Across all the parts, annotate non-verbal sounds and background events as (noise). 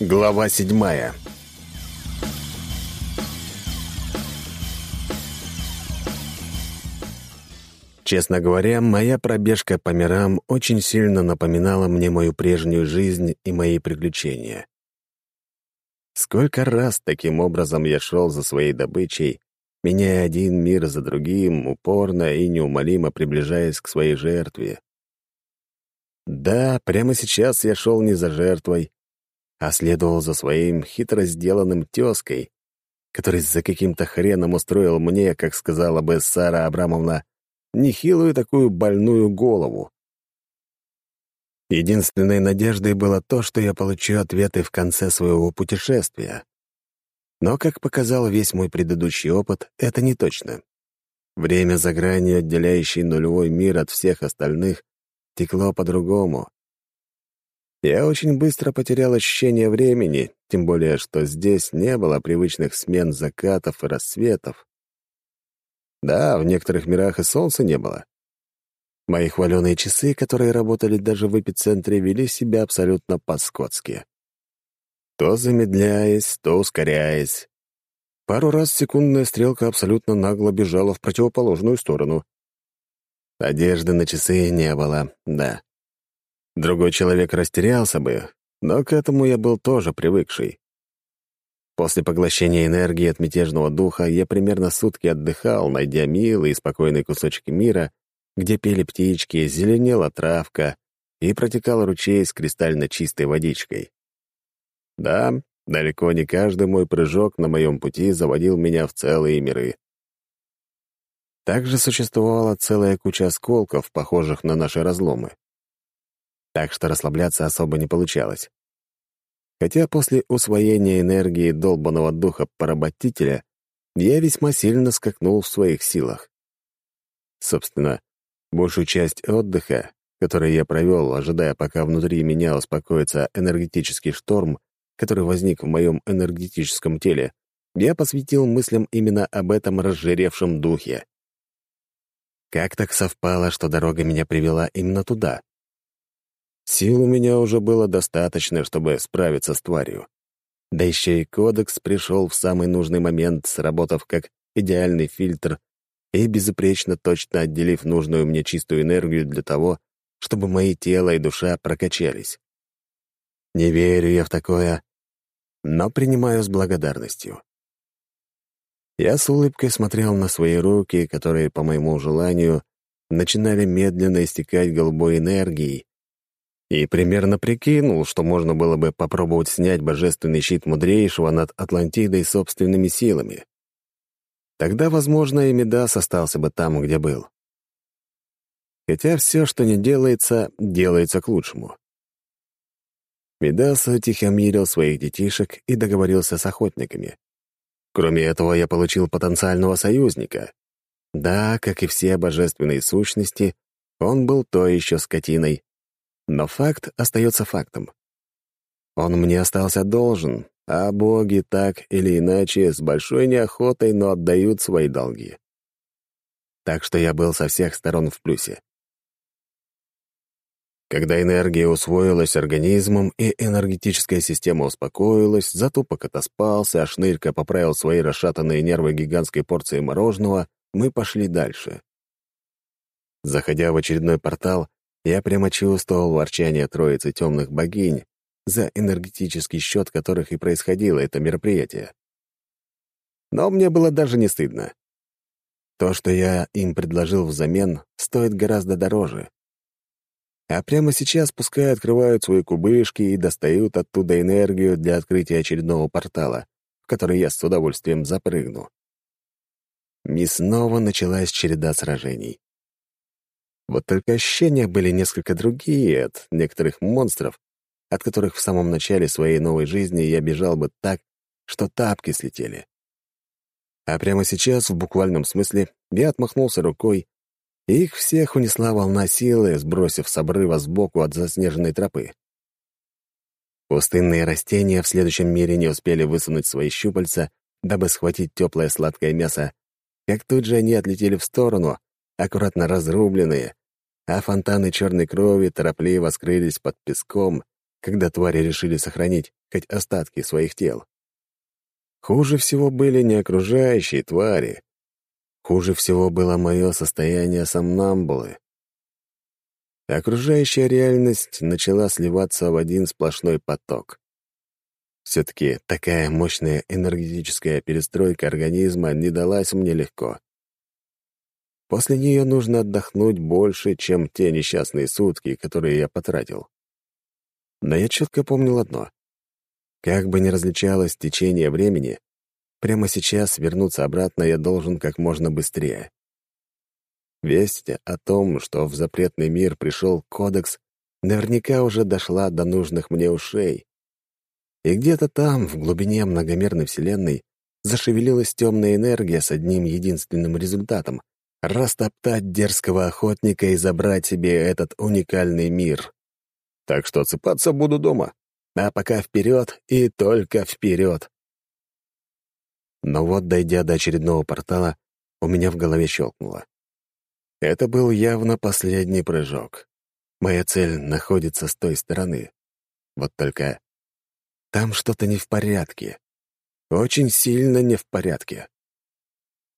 Глава седьмая Честно говоря, моя пробежка по мирам очень сильно напоминала мне мою прежнюю жизнь и мои приключения. Сколько раз таким образом я шел за своей добычей, меняя один мир за другим, упорно и неумолимо приближаясь к своей жертве. Да, прямо сейчас я шел не за жертвой, а следовал за своим хитро сделанным тезкой, который за каким-то хреном устроил мне, как сказала бы Сара Абрамовна, нехилую такую больную голову. Единственной надеждой было то, что я получу ответы в конце своего путешествия. Но, как показал весь мой предыдущий опыт, это не точно. Время за гранью, отделяющей нулевой мир от всех остальных, текло по-другому, я очень быстро потерял ощущение времени, тем более, что здесь не было привычных смен закатов и рассветов. Да, в некоторых мирах и солнца не было. Мои хваленые часы, которые работали даже в эпицентре, вели себя абсолютно по-скотски. То замедляясь, то ускоряясь. Пару раз секундная стрелка абсолютно нагло бежала в противоположную сторону. Одежды на часы не было, да. Другой человек растерялся бы, но к этому я был тоже привыкший. После поглощения энергии от мятежного духа я примерно сутки отдыхал, найдя милый и спокойный кусочек мира, где пели птички, зеленела травка и протекал ручей с кристально чистой водичкой. Да, далеко не каждый мой прыжок на моем пути заводил меня в целые миры. Также существовала целая куча осколков, похожих на наши разломы так что расслабляться особо не получалось. Хотя после усвоения энергии долбанного духа поработителя я весьма сильно скакнул в своих силах. Собственно, большую часть отдыха, который я провел, ожидая, пока внутри меня успокоится энергетический шторм, который возник в моем энергетическом теле, я посвятил мыслям именно об этом разжиревшем духе. Как так совпало, что дорога меня привела именно туда? Сил у меня уже было достаточно, чтобы справиться с тварью. Да еще и кодекс пришел в самый нужный момент, сработав как идеальный фильтр и безупречно точно отделив нужную мне чистую энергию для того, чтобы мои тело и душа прокачались. Не верю я в такое, но принимаю с благодарностью. Я с улыбкой смотрел на свои руки, которые, по моему желанию, начинали медленно истекать голубой энергией, и примерно прикинул, что можно было бы попробовать снять божественный щит мудрейшего над Атлантидой собственными силами. Тогда, возможно, и Медас остался бы там, где был. Хотя все, что не делается, делается к лучшему. Медас утихомирил своих детишек и договорился с охотниками. Кроме этого, я получил потенциального союзника. Да, как и все божественные сущности, он был то еще скотиной, но факт остается фактом. Он мне остался должен, а боги так или иначе с большой неохотой, но отдают свои долги. Так что я был со всех сторон в плюсе. Когда энергия усвоилась организмом и энергетическая система успокоилась, затупок отоспался, а шнырька поправил свои расшатанные нервы гигантской порции мороженого, мы пошли дальше. Заходя в очередной портал, я прямо чувствовал ворчание троицы темных богинь, за энергетический счет которых и происходило это мероприятие. Но мне было даже не стыдно. То, что я им предложил взамен, стоит гораздо дороже. А прямо сейчас пускай открывают свои кубышки и достают оттуда энергию для открытия очередного портала, в который я с удовольствием запрыгну. И снова началась череда сражений. Вот только ощущения были несколько другие от некоторых монстров, от которых в самом начале своей новой жизни я бежал бы так, что тапки слетели. А прямо сейчас, в буквальном смысле, я отмахнулся рукой, и их всех унесла волна силы, сбросив с обрыва сбоку от заснеженной тропы. Пустынные растения в следующем мире не успели высунуть свои щупальца, дабы схватить теплое сладкое мясо, как тут же они отлетели в сторону, аккуратно разрубленные, а фонтаны черной крови торопливо скрылись под песком, когда твари решили сохранить хоть остатки своих тел. Хуже всего были не окружающие твари. Хуже всего было мое состояние сомнамбулы. Окружающая реальность начала сливаться в один сплошной поток. Все-таки такая мощная энергетическая перестройка организма не далась мне легко. После нее нужно отдохнуть больше, чем те несчастные сутки, которые я потратил. Но я четко помнил одно. Как бы ни различалось течение времени, прямо сейчас вернуться обратно я должен как можно быстрее. Весть о том, что в запретный мир пришел кодекс, наверняка уже дошла до нужных мне ушей. И где-то там, в глубине многомерной вселенной, зашевелилась темная энергия с одним единственным результатом — растоптать дерзкого охотника и забрать себе этот уникальный мир. Так что отсыпаться буду дома. А пока вперед и только вперед. Но вот, дойдя до очередного портала, у меня в голове щелкнуло. Это был явно последний прыжок. Моя цель находится с той стороны. Вот только там что-то не в порядке. Очень сильно не в порядке.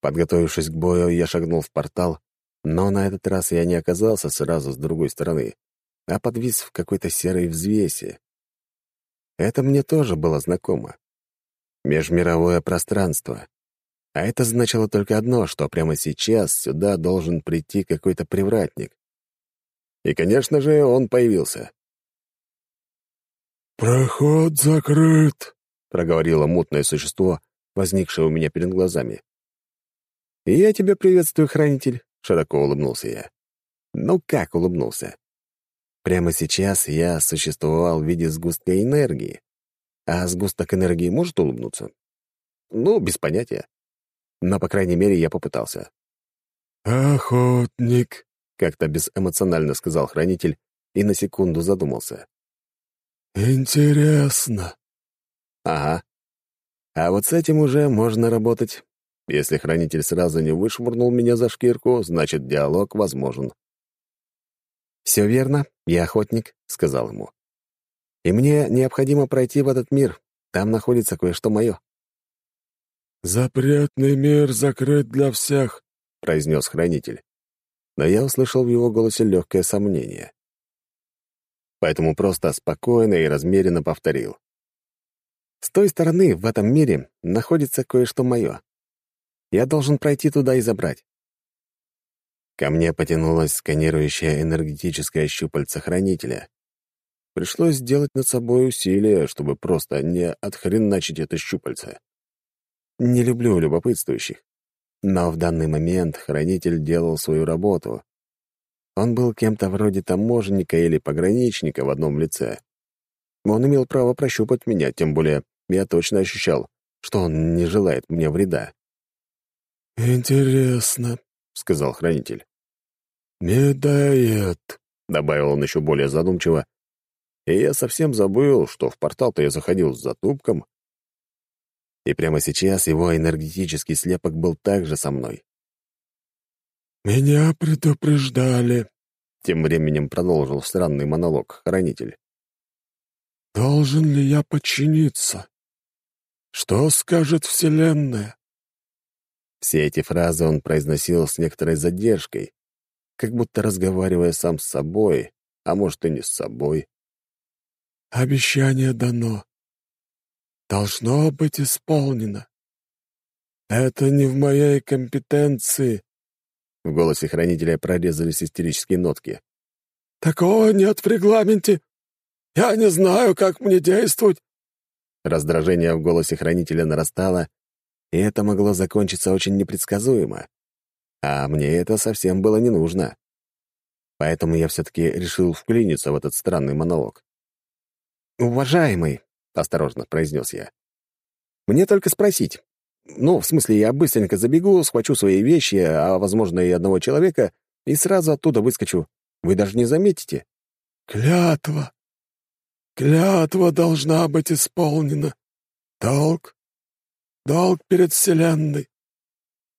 Подготовившись к бою, я шагнул в портал, но на этот раз я не оказался сразу с другой стороны, а подвис в какой-то серой взвеси. Это мне тоже было знакомо. Межмировое пространство. А это значило только одно, что прямо сейчас сюда должен прийти какой-то привратник. И, конечно же, он появился. «Проход закрыт», — проговорило мутное существо, возникшее у меня перед глазами. «И я тебя приветствую, хранитель», — широко улыбнулся я. «Ну как улыбнулся? Прямо сейчас я существовал в виде сгустка энергии. А сгусток энергии может улыбнуться? Ну, без понятия но, по крайней мере, я попытался. «Охотник», — как-то безэмоционально сказал хранитель и на секунду задумался. «Интересно». «Ага. А вот с этим уже можно работать. Если хранитель сразу не вышвырнул меня за шкирку, значит, диалог возможен». «Все верно, я охотник», — сказал ему. «И мне необходимо пройти в этот мир. Там находится кое-что мое». «Запретный мир закрыт для всех», — произнес хранитель. Но я услышал в его голосе легкое сомнение. Поэтому просто спокойно и размеренно повторил. «С той стороны, в этом мире, находится кое-что мое. Я должен пройти туда и забрать». Ко мне потянулось сканирующее энергетическое щупальце хранителя. Пришлось сделать над собой усилие, чтобы просто не отхреначить это щупальце. Не люблю любопытствующих. Но в данный момент хранитель делал свою работу. Он был кем-то вроде таможенника или пограничника в одном лице. Он имел право прощупать меня, тем более я точно ощущал, что он не желает мне вреда. «Интересно», — сказал хранитель. «Медоед», — добавил он еще более задумчиво, и я совсем забыл, что в портал-то я заходил с затупком, и прямо сейчас его энергетический слепок был также со мной. «Меня предупреждали», — тем временем продолжил странный монолог хранитель. «Должен ли я подчиниться? Что скажет Вселенная?» Все эти фразы он произносил с некоторой задержкой, как будто разговаривая сам с собой, а может и не с собой. «Обещание дано должно быть исполнено. Это не в моей компетенции. В голосе хранителя прорезались истерические нотки. Такого нет в регламенте. Я не знаю, как мне действовать. Раздражение в голосе хранителя нарастало, и это могло закончиться очень непредсказуемо. А мне это совсем было не нужно. Поэтому я все-таки решил вклиниться в этот странный монолог. «Уважаемый», — осторожно произнес я. «Мне только спросить. Ну, в смысле, я быстренько забегу, схвачу свои вещи, а, возможно, и одного человека, и сразу оттуда выскочу. Вы даже не заметите». «Клятва! Клятва должна быть исполнена. Долг. Долг перед Вселенной.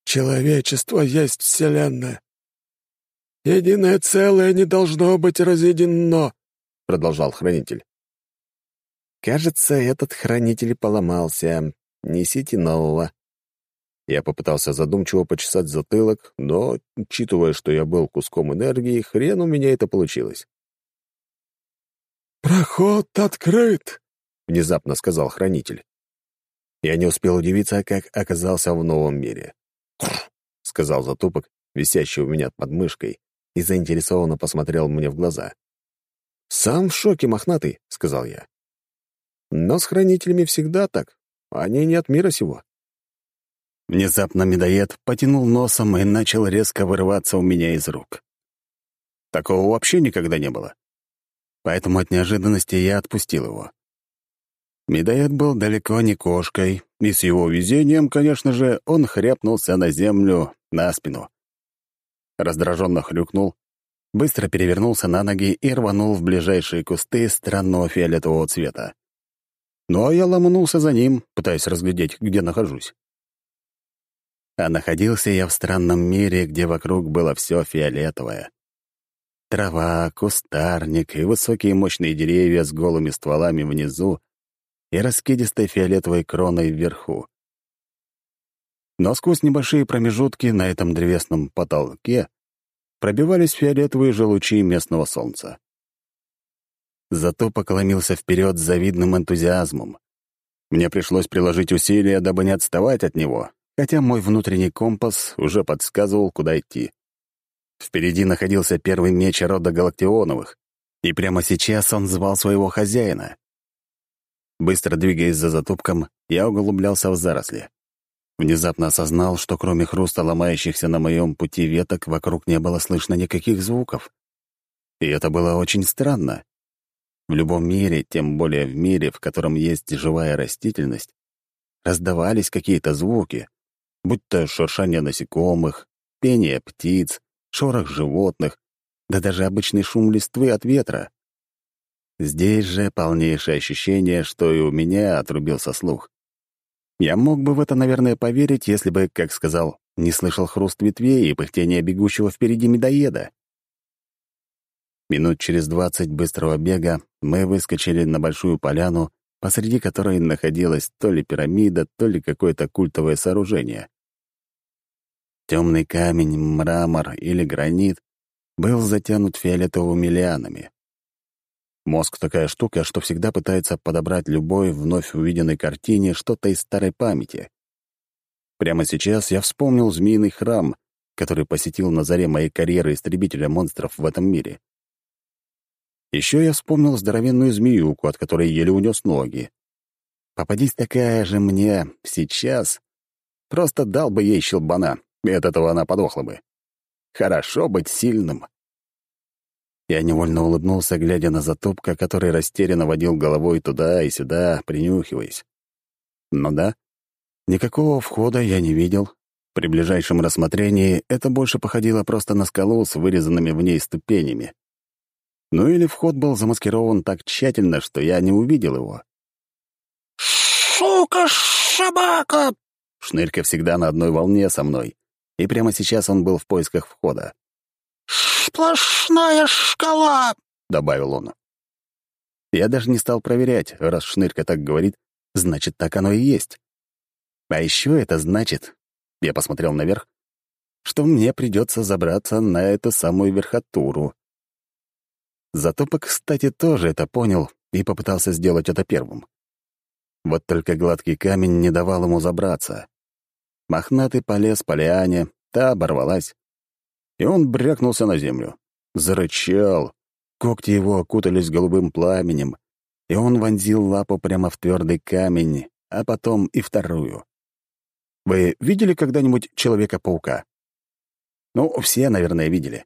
Человечество есть Вселенная. Единое целое не должно быть разъединено», — продолжал Хранитель. Кажется, этот хранитель поломался. Несите нового. Я попытался задумчиво почесать затылок, но, учитывая, что я был куском энергии, хрен у меня это получилось. «Проход открыт!» — внезапно сказал хранитель. Я не успел удивиться, как оказался в новом мире. — сказал затупок, висящий у меня под мышкой, и заинтересованно посмотрел мне в глаза. «Сам в шоке, мохнатый», — сказал я. «Но с хранителями всегда так. Они не от мира сего». Внезапно медоед потянул носом и начал резко вырываться у меня из рук. Такого вообще никогда не было. Поэтому от неожиданности я отпустил его. Медоед был далеко не кошкой, и с его везением, конечно же, он хряпнулся на землю на спину. Раздраженно хрюкнул, быстро перевернулся на ноги и рванул в ближайшие кусты странного фиолетового цвета. Ну а я ломанулся за ним, пытаясь разглядеть, где нахожусь. А находился я в странном мире, где вокруг было все фиолетовое. Трава, кустарник и высокие мощные деревья с голыми стволами внизу и раскидистой фиолетовой кроной вверху. Но сквозь небольшие промежутки на этом древесном потолке пробивались фиолетовые же лучи местного солнца. Зато поклонился вперед с завидным энтузиазмом. Мне пришлось приложить усилия, дабы не отставать от него, хотя мой внутренний компас уже подсказывал, куда идти. Впереди находился первый меч рода Галактионовых, и прямо сейчас он звал своего хозяина. Быстро двигаясь за затупком, я углублялся в заросли. Внезапно осознал, что кроме хруста ломающихся на моем пути веток вокруг не было слышно никаких звуков. И это было очень странно. В любом мире, тем более в мире, в котором есть живая растительность, раздавались какие-то звуки, будь то шуршание насекомых, пение птиц, шорох животных, да даже обычный шум листвы от ветра. Здесь же полнейшее ощущение, что и у меня отрубился слух. Я мог бы в это, наверное, поверить, если бы, как сказал, не слышал хруст ветвей и пыхтение бегущего впереди медоеда. Минут через двадцать быстрого бега мы выскочили на большую поляну, посреди которой находилась то ли пирамида, то ли какое-то культовое сооружение. Темный камень, мрамор или гранит был затянут фиолетовыми лианами. Мозг такая штука, что всегда пытается подобрать любой вновь увиденной картине что-то из старой памяти. Прямо сейчас я вспомнил змеиный храм, который посетил на заре моей карьеры истребителя монстров в этом мире. Еще я вспомнил здоровенную змеюку, от которой еле унес ноги. Попадись такая же мне сейчас, просто дал бы ей щелбана, и от этого она подохла бы. Хорошо быть сильным. Я невольно улыбнулся, глядя на затупка, который растерянно водил головой туда и сюда, принюхиваясь. Ну да, никакого входа я не видел. При ближайшем рассмотрении это больше походило просто на скалу с вырезанными в ней ступенями. Ну или вход был замаскирован так тщательно, что я не увидел его. «Сука, собака!» Шнырька всегда на одной волне со мной, и прямо сейчас он был в поисках входа. «Сплошная шкала!» — добавил он. Я даже не стал проверять, раз Шнырька так говорит, значит, так оно и есть. А еще это значит, я посмотрел наверх, что мне придется забраться на эту самую верхотуру. Затопок, кстати, тоже это понял и попытался сделать это первым. Вот только гладкий камень не давал ему забраться. Мохнатый полез по лиане, та оборвалась и он брякнулся на землю. Зарычал. Когти его окутались голубым пламенем, и он вонзил лапу прямо в твердый камень, а потом и вторую. Вы видели когда-нибудь Человека-паука? Ну, все, наверное, видели.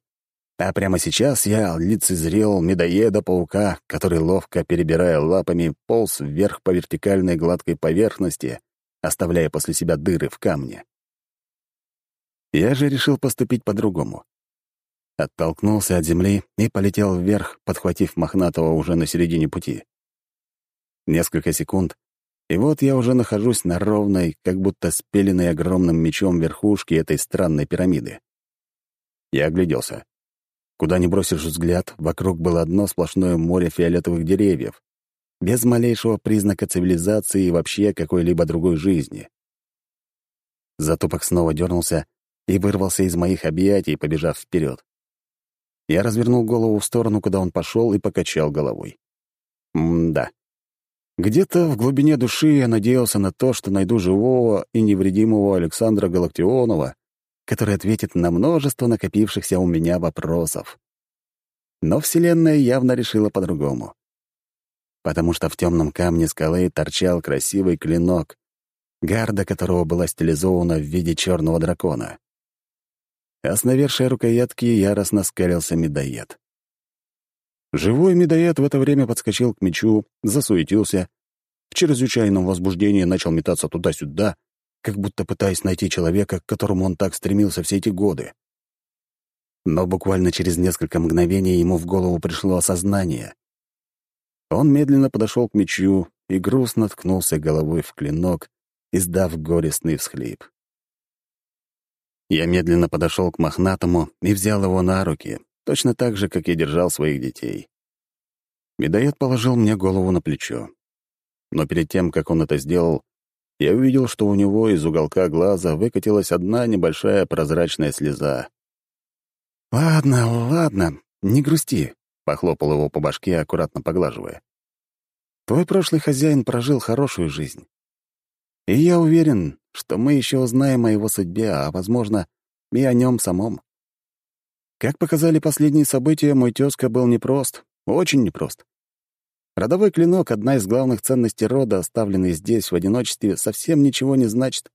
А прямо сейчас я лицезрел медоеда-паука, который, ловко перебирая лапами, полз вверх по вертикальной гладкой поверхности, оставляя после себя дыры в камне. Я же решил поступить по-другому. Оттолкнулся от земли и полетел вверх, подхватив мохнатого уже на середине пути. Несколько секунд, и вот я уже нахожусь на ровной, как будто спеленной огромным мечом верхушке этой странной пирамиды. Я огляделся. Куда ни бросишь взгляд, вокруг было одно сплошное море фиолетовых деревьев. без малейшего признака цивилизации и вообще какой-либо другой жизни. Затупок снова дернулся и вырвался из моих объятий, побежав вперед. Я развернул голову в сторону, куда он пошел, и покачал головой. М-да. Где-то в глубине души я надеялся на то, что найду живого и невредимого Александра Галактионова, который ответит на множество накопившихся у меня вопросов. Но Вселенная явно решила по-другому. Потому что в темном камне скалы торчал красивый клинок, гарда которого была стилизована в виде черного дракона. А с навершия рукоятки яростно скалился медоед. Живой медоед в это время подскочил к мечу, засуетился, в чрезвычайном возбуждении начал метаться туда-сюда, как будто пытаясь найти человека, к которому он так стремился все эти годы. Но буквально через несколько мгновений ему в голову пришло осознание. Он медленно подошел к мечу и грустно ткнулся головой в клинок, издав горестный всхлип. Я медленно подошел к мохнатому и взял его на руки, точно так же, как я держал своих детей. Медоед положил мне голову на плечо. Но перед тем, как он это сделал, я увидел, что у него из уголка глаза выкатилась одна небольшая прозрачная слеза. «Ладно, ладно, не грусти», — похлопал его по башке, аккуратно поглаживая. «Твой прошлый хозяин прожил хорошую жизнь. И я уверен, что мы еще узнаем о его судьбе, а, возможно, и о нем самом. Как показали последние события, мой тезка был непрост, очень непрост. Родовой клинок — одна из главных ценностей рода, оставленный здесь в одиночестве, совсем ничего не значит.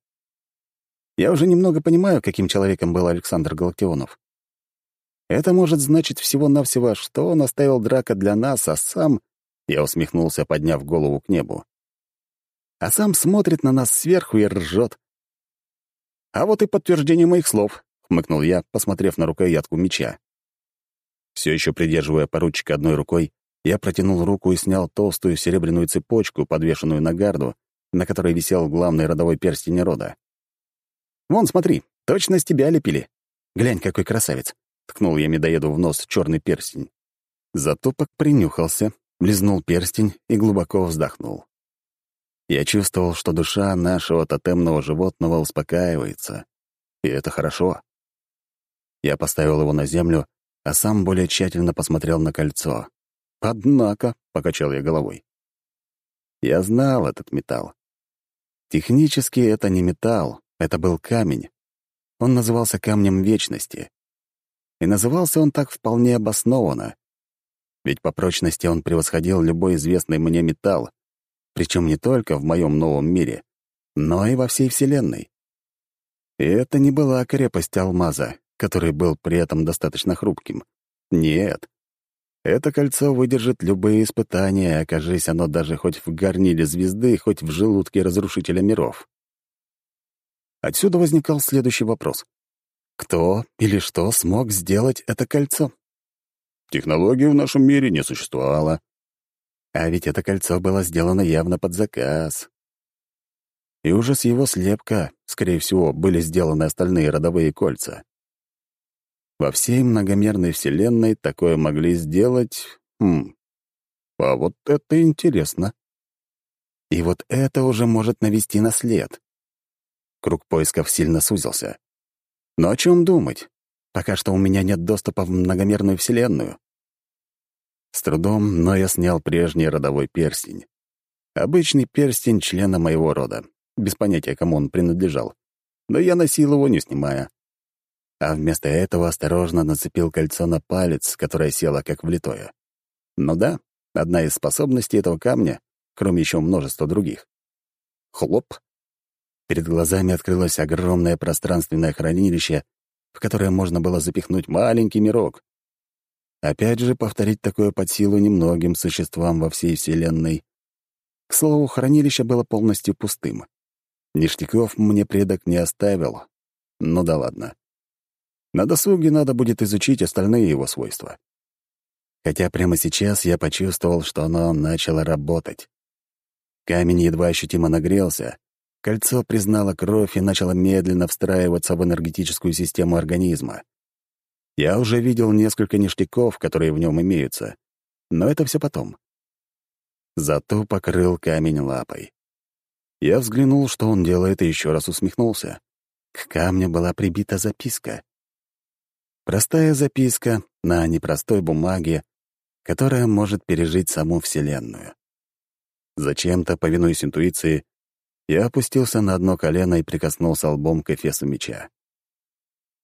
Я уже немного понимаю, каким человеком был Александр Галактионов. Это может значить всего-навсего, что он оставил драка для нас, а сам... Я усмехнулся, подняв голову к небу. А сам смотрит на нас сверху и ржет. А вот и подтверждение моих слов, — хмыкнул я, посмотрев на рукоятку меча. Все еще придерживая поручика одной рукой, я протянул руку и снял толстую серебряную цепочку, подвешенную на гарду, на которой висел главный родовой перстень рода. «Вон, смотри, точно с тебя лепили. Глянь, какой красавец. — ткнул я медоеду в нос черный перстень. Затопок принюхался, лизнул перстень и глубоко вздохнул. Я чувствовал, что душа нашего тотемного животного успокаивается, и это хорошо. Я поставил его на землю, а сам более тщательно посмотрел на кольцо. «Однако», — покачал я головой. Я знал этот металл. Технически это не металл, это был камень. Он назывался камнем вечности. И назывался он так вполне обоснованно. Ведь по прочности он превосходил любой известный мне металл, причем не только в моем новом мире, но и во всей Вселенной. И это не была крепость алмаза, который был при этом достаточно хрупким. Нет. Это кольцо выдержит любые испытания, окажись оно даже хоть в горниле звезды, хоть в желудке разрушителя миров. Отсюда возникал следующий вопрос. Кто или что смог сделать это кольцо? Технологии в нашем мире не существовало. А ведь это кольцо было сделано явно под заказ. И уже с его слепка, скорее всего, были сделаны остальные родовые кольца. Во всей многомерной вселенной такое могли сделать... Хм... А вот это интересно. И вот это уже может навести на след. Круг поисков сильно сузился. Но о чем думать? Пока что у меня нет доступа в многомерную вселенную. С трудом, но я снял прежний родовой перстень. Обычный перстень члена моего рода, без понятия, кому он принадлежал. Но я носил его, не снимая. А вместо этого осторожно нацепил кольцо на палец, которое село как влитое. Ну да, одна из способностей этого камня, кроме еще множества других. Хлоп, Перед глазами открылось огромное пространственное хранилище, в которое можно было запихнуть маленький мирок. Опять же, повторить такое под силу немногим существам во всей Вселенной. К слову, хранилище было полностью пустым. Ништяков мне предок не оставил. Ну да ладно. На досуге надо будет изучить остальные его свойства. Хотя прямо сейчас я почувствовал, что оно начало работать. Камень едва ощутимо нагрелся, Кольцо признало кровь и начало медленно встраиваться в энергетическую систему организма. Я уже видел несколько ништяков, которые в нем имеются. Но это все потом. зато покрыл камень лапой. Я взглянул, что он делает, и еще раз усмехнулся. К камню была прибита записка. Простая записка на непростой бумаге, которая может пережить саму Вселенную. Зачем-то, повинуясь интуиции, я опустился на одно колено и прикоснулся лбом к эфесу меча.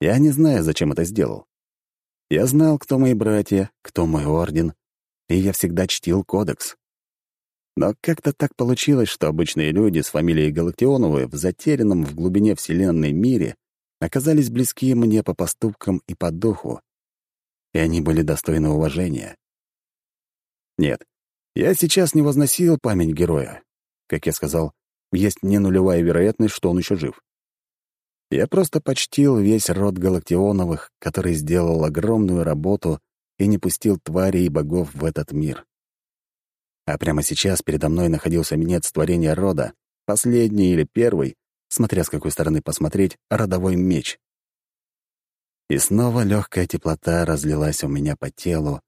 Я не знаю, зачем это сделал. Я знал, кто мои братья, кто мой орден, и я всегда чтил кодекс. Но как-то так получилось, что обычные люди с фамилией Галактионовы в затерянном в глубине Вселенной мире оказались близки мне по поступкам и по духу, и они были достойны уважения. Нет, я сейчас не возносил память героя. Как я сказал, есть не нулевая вероятность, что он еще жив. Я просто почтил весь род Галактионовых, который сделал огромную работу и не пустил тварей и богов в этот мир. А прямо сейчас передо мной находился минец творения рода, последний или первый, смотря с какой стороны посмотреть, родовой меч. И снова легкая теплота разлилась у меня по телу,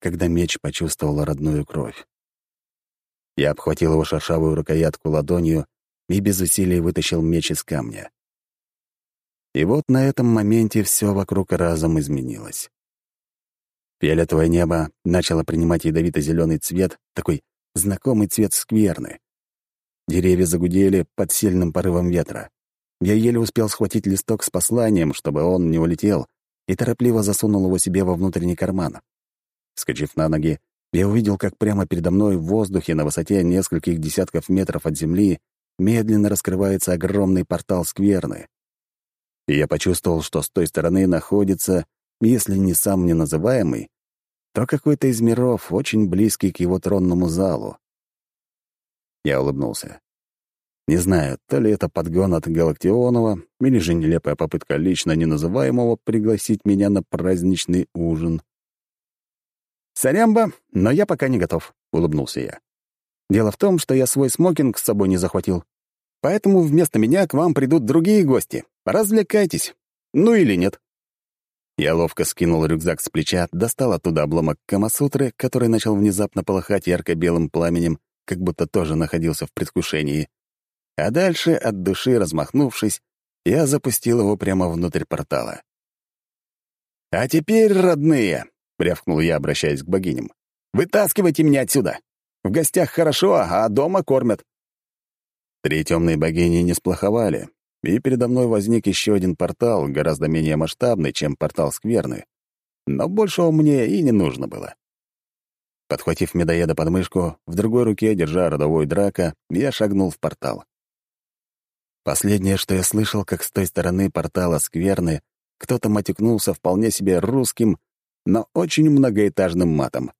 когда меч почувствовал родную кровь. Я обхватил его шершавую рукоятку ладонью и без усилий вытащил меч из камня. И вот на этом моменте все вокруг разом изменилось. Фиолетовое небо начало принимать ядовито-зеленый цвет, такой знакомый цвет скверны. Деревья загудели под сильным порывом ветра. Я еле успел схватить листок с посланием, чтобы он не улетел, и торопливо засунул его себе во внутренний карман. Скочив на ноги, я увидел, как прямо передо мной в воздухе на высоте нескольких десятков метров от земли медленно раскрывается огромный портал скверны и я почувствовал, что с той стороны находится, если не сам неназываемый, то какой-то из миров, очень близкий к его тронному залу. Я улыбнулся. Не знаю, то ли это подгон от Галактионова, или же нелепая попытка лично неназываемого пригласить меня на праздничный ужин. «Сорямба, но я пока не готов», — улыбнулся я. «Дело в том, что я свой смокинг с собой не захватил. Поэтому вместо меня к вам придут другие гости, Развлекайтесь. Ну или нет. Я ловко скинул рюкзак с плеча, достал оттуда обломок Камасутры, который начал внезапно полыхать ярко-белым пламенем, как будто тоже находился в предвкушении. А дальше, от души размахнувшись, я запустил его прямо внутрь портала. «А теперь, родные!» — рявкнул я, обращаясь к богиням. «Вытаскивайте меня отсюда! В гостях хорошо, а дома кормят!» Три темные богини не сплоховали, и передо мной возник еще один портал, гораздо менее масштабный, чем портал Скверны. Но большего мне и не нужно было. Подхватив медоеда под мышку, в другой руке, держа родовой драка, я шагнул в портал. Последнее, что я слышал, как с той стороны портала Скверны кто-то матюкнулся вполне себе русским, но очень многоэтажным матом.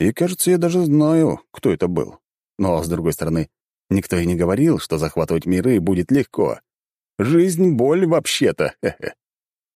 И, кажется, я даже знаю, кто это был. Но, с другой стороны, никто и не говорил, что захватывать миры будет легко. Жизнь — боль вообще-то. (laughs)